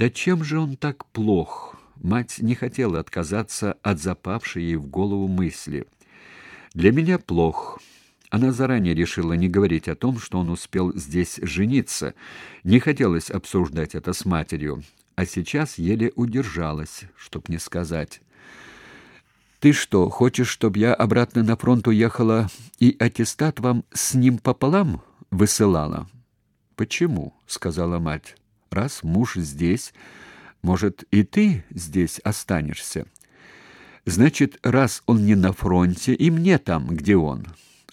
Да чем же он так плох? Мать не хотела отказаться от запавшей ей в голову мысли. Для меня плох. Она заранее решила не говорить о том, что он успел здесь жениться. Не хотелось обсуждать это с матерью, а сейчас еле удержалась, чтоб не сказать. Ты что, хочешь, чтобы я обратно на фронт уехала и аттестат вам с ним пополам высылала? Почему? сказала мать. Раз муж здесь, может, и ты здесь останешься. Значит, раз он не на фронте, и мне там, где он.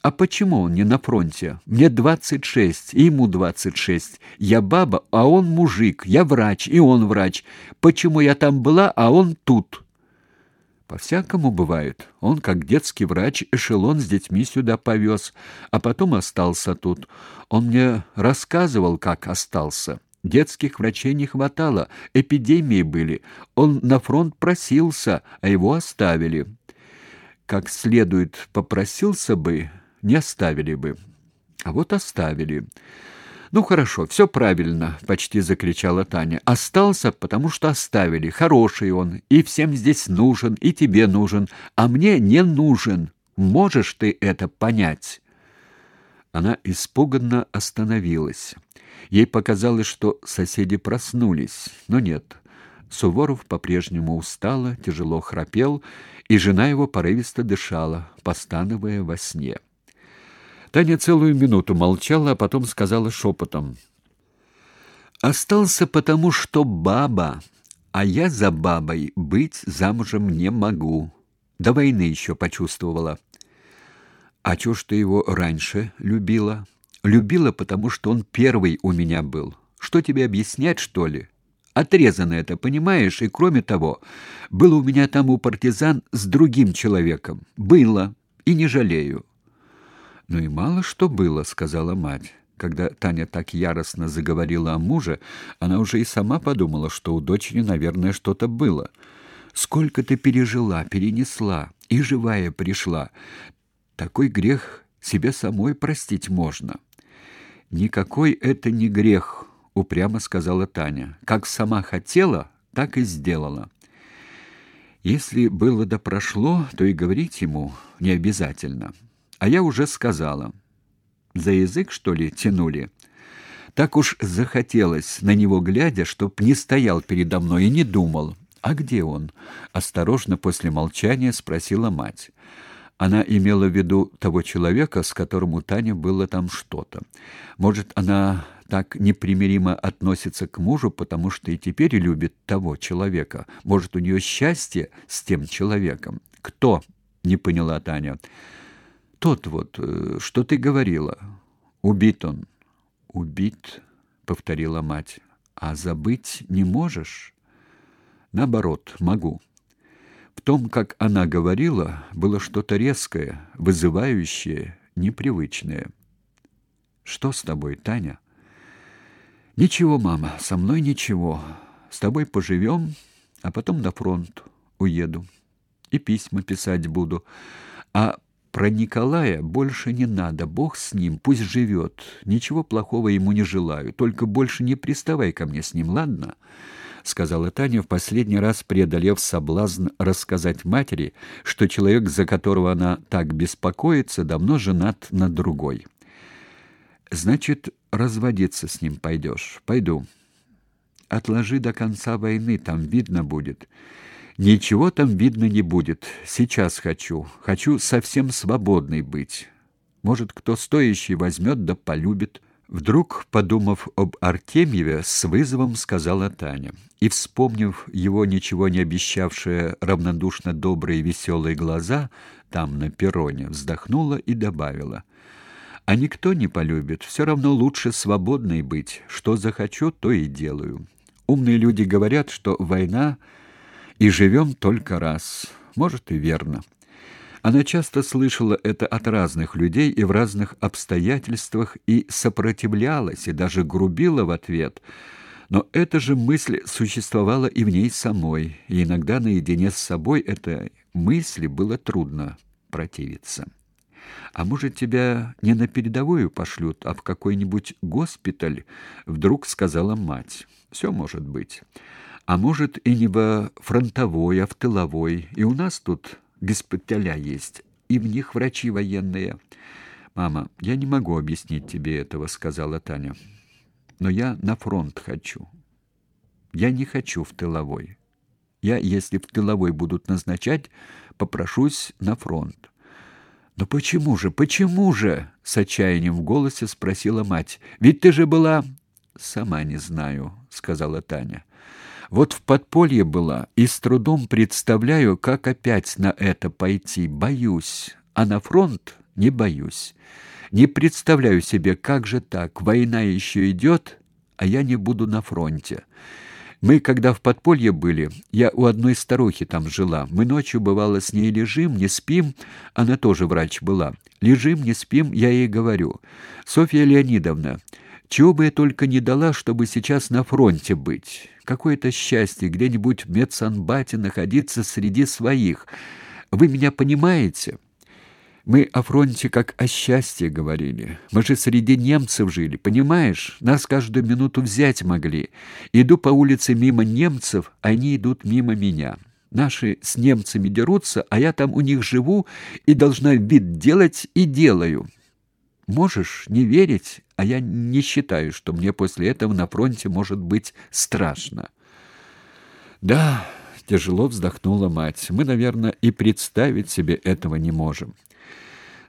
А почему он не на фронте? Мне двадцать шесть, и ему двадцать шесть. Я баба, а он мужик. Я врач, и он врач. Почему я там была, а он тут? По-всякому бывает. Он, как детский врач, эшелон с детьми сюда повез, а потом остался тут. Он мне рассказывал, как остался. Детских врачей не хватало, эпидемии были. Он на фронт просился, а его оставили. Как следует попросился бы, не оставили бы. А вот оставили. Ну хорошо, все правильно, почти закричала Таня. Остался, потому что оставили. Хороший он, и всем здесь нужен, и тебе нужен, а мне не нужен. Можешь ты это понять? Она испуганно остановилась. Ей показалось, что соседи проснулись, но нет. Суворов по-прежнему устало, тяжело храпел, и жена его порывисто дышала, постановая во сне. Таня целую минуту молчала, а потом сказала шепотом. «Остался потому, что баба, а я за бабой быть замужем не могу. До войны еще почувствовала». «А чё ж ты его раньше любила?» «Любила, потому что он первый у меня был. Что тебе объяснять, что ли?» Отрезано это, понимаешь? И кроме того, было у меня там у партизан с другим человеком. Было. И не жалею. «Ну и мало что было», — сказала мать. Когда Таня так яростно заговорила о муже, она уже и сама подумала, что у дочери, наверное, что-то было. «Сколько ты пережила, перенесла, и живая пришла. Такой грех себе самой простить можно». «Никакой это не грех», — упрямо сказала Таня. «Как сама хотела, так и сделала». Если было да прошло, то и говорить ему не обязательно. А я уже сказала. За язык, что ли, тянули? Так уж захотелось, на него глядя, чтоб не стоял передо мной и не думал. «А где он?» — осторожно после молчания спросила мать. Она имела в виду того человека, с которым у Тани было там что-то. Может, она так непримиримо относится к мужу, потому что и теперь любит того человека. Может, у нее счастье с тем человеком. Кто? Не поняла Таня. Тот вот, э, что ты говорила. Убит он. Убит, повторила мать. А забыть не можешь? Наоборот, могу. Том, как она говорила, было что-то резкое, вызывающее, непривычное. Что с тобой, Таня? Ничего, мама, со мной ничего. С тобой поживем, а потом на фронт уеду. И письма писать буду. А про Николая больше не надо, Бог с ним, пусть живет. Ничего плохого ему не желаю, только больше не приставай ко мне с ним, ладно?» Сказала Таня, в последний раз преодолев соблазн рассказать матери, что человек, за которого она так беспокоится, давно женат на другой. «Значит, разводиться с ним пойдешь?» «Пойду. Отложи до конца войны, там видно будет». Ничего там видно не будет. Сейчас хочу. Хочу совсем свободной быть. Может, кто стоящий возьмет да полюбит. Вдруг, подумав об Артемьеве, с вызовом сказала Таня. И, вспомнив его ничего не обещавшие равнодушно добрые веселые глаза там, на перроне, вздохнула и добавила. «А никто не полюбит. Все равно лучше свободной быть. Что захочу, то и делаю. Умные люди говорят, что война — и живем только раз. Может, и верно. Она часто слышала это от разных людей и в разных обстоятельствах и сопротивлялась, и даже грубила в ответ. Но эта же мысль существовала и в ней самой, и иногда наедине с собой этой мысли было трудно противиться. А может, тебя не на передовую пошлют, а в какой-нибудь госпиталь, вдруг сказала мать. Все может быть. А может, и не во фронтовой, а в тыловой. И у нас тут госпиталя есть, и в них врачи военные. Мама, я не могу объяснить тебе этого, сказала Таня. Но я на фронт хочу. Я не хочу в тыловой. Я, если в тыловой будут назначать, попрошусь на фронт. Но почему же? Почему же? с отчаянием в голосе спросила мать. Ведь ты же была сама не знаю, сказала Таня. Вот в подполье была и с трудом представляю, как опять на это пойти. Боюсь, а на фронт не боюсь. Не представляю себе, как же так? Война еще идет, а я не буду на фронте. Мы, когда в подполье были, я у одной старухи там жила. Мы ночью, бывало, с ней лежим, не спим, она тоже врач была. Лежим, не спим, я ей говорю. «Софья Леонидовна, чего бы я только не дала, чтобы сейчас на фронте быть. Какое-то счастье где-нибудь в медсанбате находиться среди своих. Вы меня понимаете?» Мы о фронте как о счастье говорили. Мы же среди немцев жили, понимаешь? Нас каждую минуту взять могли. Иду по улице мимо немцев, они идут мимо меня. Наши с немцами дерутся, а я там у них живу и должна вид делать и делаю. Можешь не верить, а я не считаю, что мне после этого на фронте может быть страшно. Да, тяжело вздохнула мать. Мы, наверное, и представить себе этого не можем.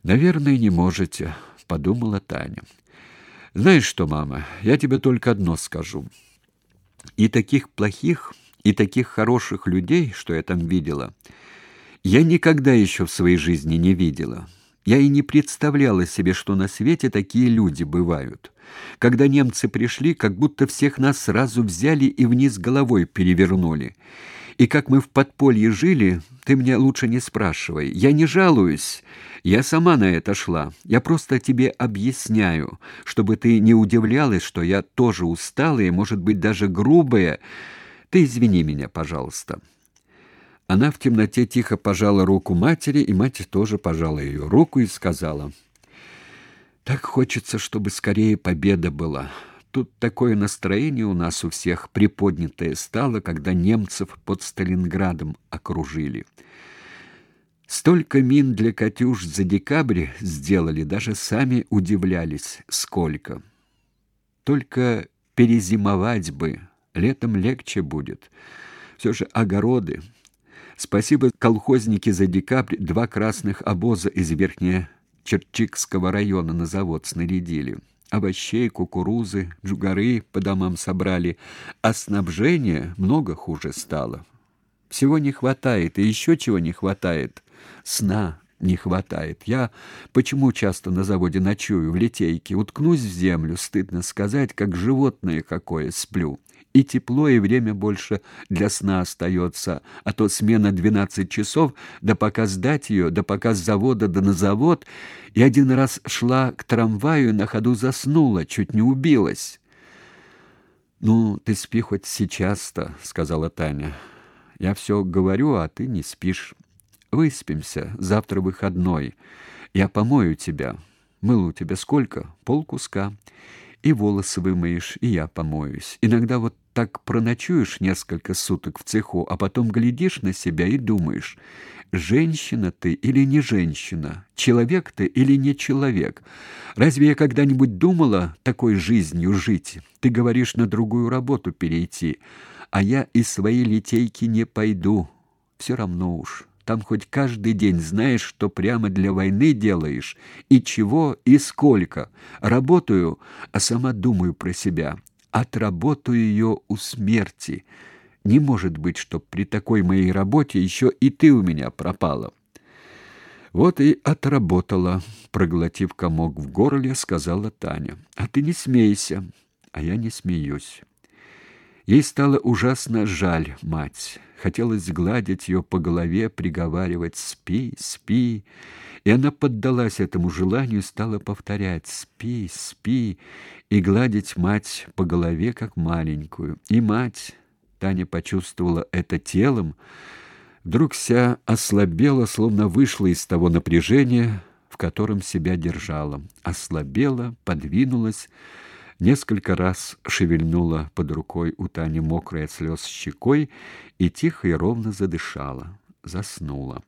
Наверное, не можете, подумала Таня. Знаешь что, мама, я тебе только одно скажу. И таких плохих, и таких хороших людей, что я там видела, я никогда еще в своей жизни не видела. Я и не представляла себе, что на свете такие люди бывают. Когда немцы пришли, как будто всех нас сразу взяли и вниз головой перевернули. И как мы в подполье жили, ты мне лучше не спрашивай. Я не жалуюсь. Я сама на это шла. Я просто тебе объясняю, чтобы ты не удивлялась, что я тоже усталая и, может быть, даже грубая. Ты извини меня, пожалуйста. Она в темноте тихо пожала руку матери, и мать тоже пожала ее руку и сказала: "Так хочется, чтобы скорее победа была. Тут такое настроение у нас у всех приподнятое стало, когда немцев под Сталинградом окружили. Столько мин для Катюш за декабрь сделали, даже сами удивлялись, сколько. Только перезимовать бы, летом легче будет. Все же огороды. Спасибо колхозники за декабрь два красных обоза из Верхнего Черчикского района на завод снарядили овощей, кукурузы, джугары по домам собрали, а снабжение много хуже стало. Всего не хватает, и еще чего не хватает. Сна не хватает. Я почему часто на заводе ночую в литейке, уткнусь в землю, стыдно сказать, как животное какое сплю и тепло, и время больше для сна остается, а то смена двенадцать часов, да пока сдать ее, да пока с завода да на завод, и один раз шла к трамваю и на ходу заснула, чуть не убилась. «Ну, ты спи хоть сейчас-то», — сказала Таня. «Я все говорю, а ты не спишь. Выспимся, завтра выходной. Я помою тебя. Мыло у тебя сколько? Полкуска и волосы вымоешь, и я помоюсь. Иногда вот так проночуешь несколько суток в цеху, а потом глядишь на себя и думаешь, женщина ты или не женщина, человек ты или не человек. Разве я когда-нибудь думала такой жизнью жить? Ты говоришь на другую работу перейти, а я из своей литейки не пойду. Все равно уж. Там хоть каждый день знаешь, что прямо для войны делаешь, и чего, и сколько. Работаю, а сама думаю про себя. Отработаю ее у смерти. Не может быть, чтоб при такой моей работе еще и ты у меня пропала. Вот и отработала, проглотив комок в горле, сказала Таня. А ты не смейся, а я не смеюсь. Ей стало ужасно жаль мать. Хотелось гладить ее по голове, приговаривать «спи, спи». И она поддалась этому желанию стала повторять «спи, спи» и гладить мать по голове, как маленькую. И мать, Таня почувствовала это телом, вдруг вся ослабела, словно вышла из того напряжения, в котором себя держала, ослабела, подвинулась, несколько раз шевельнула под рукой у Тани мокрой от слез щекой и тихо и ровно задышала, заснула.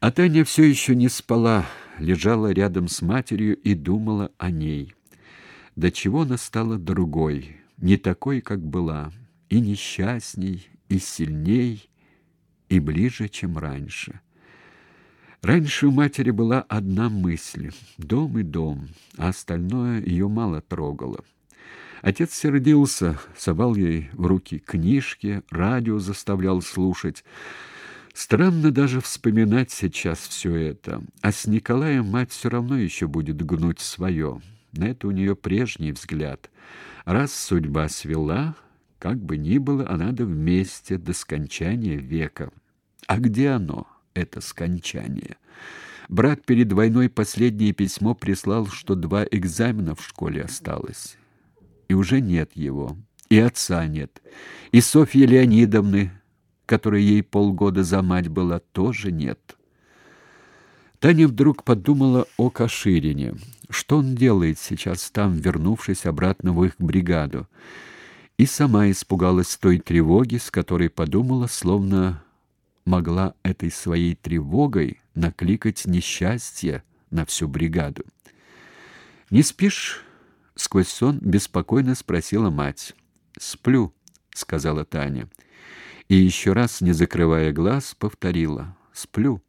А Таня все еще не спала, лежала рядом с матерью и думала о ней. До чего она стала другой, не такой, как была, и несчастней, и сильней, и ближе, чем раньше. Раньше у матери была одна мысль — дом и дом, а остальное ее мало трогало. Отец сердился, совал ей в руки книжки, радио заставлял слушать — Странно даже вспоминать сейчас все это. А с Николаем мать все равно еще будет гнуть свое. На это у нее прежний взгляд. Раз судьба свела, как бы ни было, а надо вместе до скончания века. А где оно, это скончание? Брат перед войной последнее письмо прислал, что два экзамена в школе осталось. И уже нет его, и отца нет, и Софьи Леонидовны, которой ей полгода за мать была, тоже нет. Таня вдруг подумала о Каширине. Что он делает сейчас там, вернувшись обратно в их бригаду? И сама испугалась той тревоги, с которой подумала, словно могла этой своей тревогой накликать несчастье на всю бригаду. «Не спишь?» — сквозь сон беспокойно спросила мать. «Сплю», — сказала Таня и еще раз, не закрывая глаз, повторила: "Сплю".